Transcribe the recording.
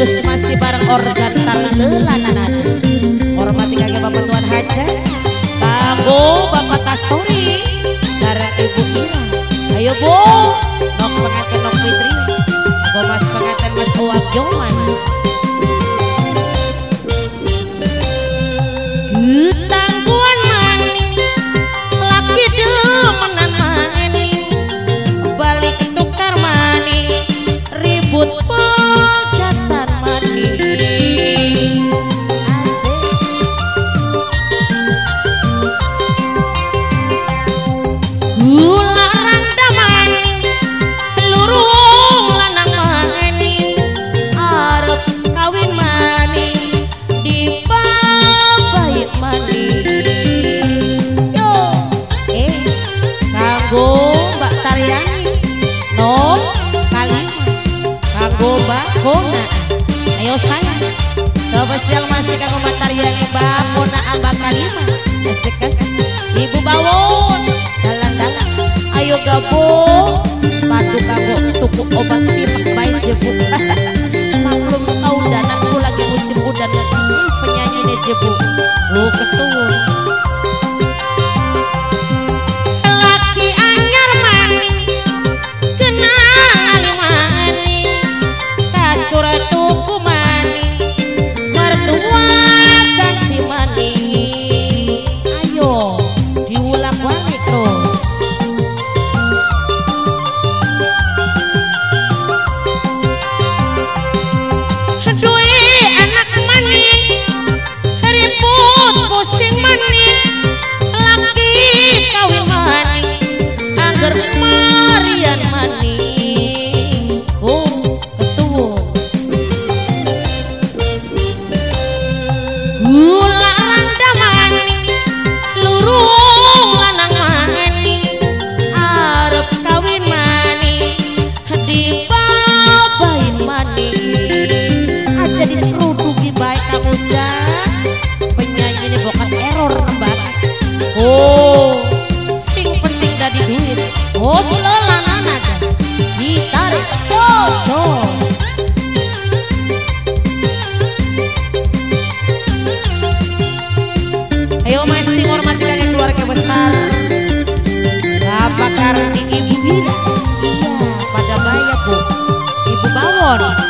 khusus masih bareng organ talelanan hormati kagak bapak tuan haja. Kanggo bapak tasori sareng ibu Ira ayo bu. Nok pengantin nok fitri. Kanggo mas pengantin mas uang joman spesial masih kanggo Mbak Taryani Mbak Kona Mbak Kalima asik asik Ibu Bawon dalan-dalan ayo gabung. Padu kanggo tuku obat pipak baik jebu maklum kau dananku lagi musim udan Ih, penyanyi ini jebu lu kesuwun Oslo lan ditarik. Ayo masih Bapak Ibu Ira Iya pada Ibu